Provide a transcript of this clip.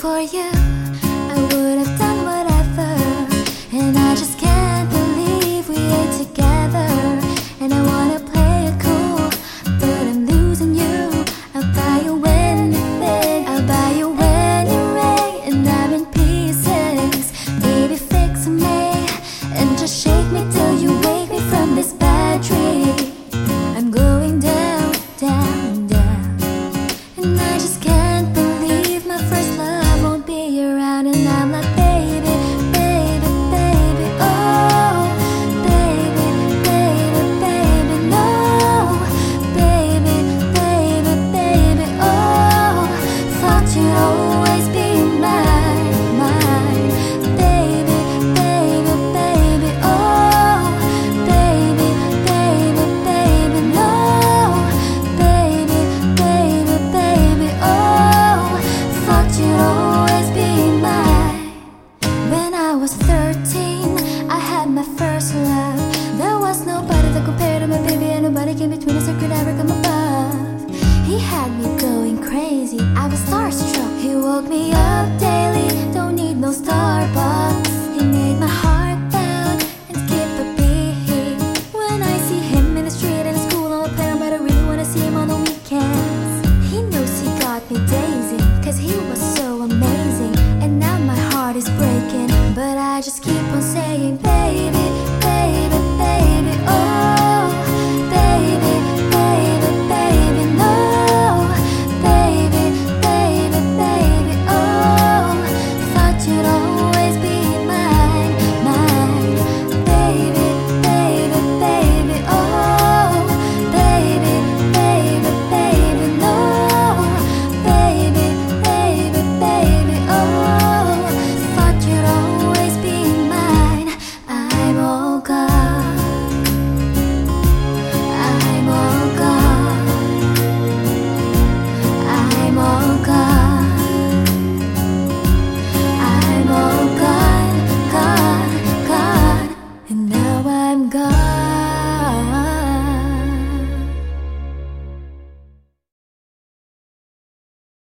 for you. I would have done whatever, and I just can't believe we ain't together. And I wanna play it cool, but I'm losing you. I'll buy you anything, I'll buy you any ring, and I'm in pieces. Baby, fix me and just shake me till you wake me from this bad dream. I'm going down, down, down. And I just can't 13, I had my first love. There was nobody to compare to my baby, and nobody came between us or could ever come above. He had me going crazy, I was starstruck. He woke me up daily, don't need no Starbucks. I just keep on saying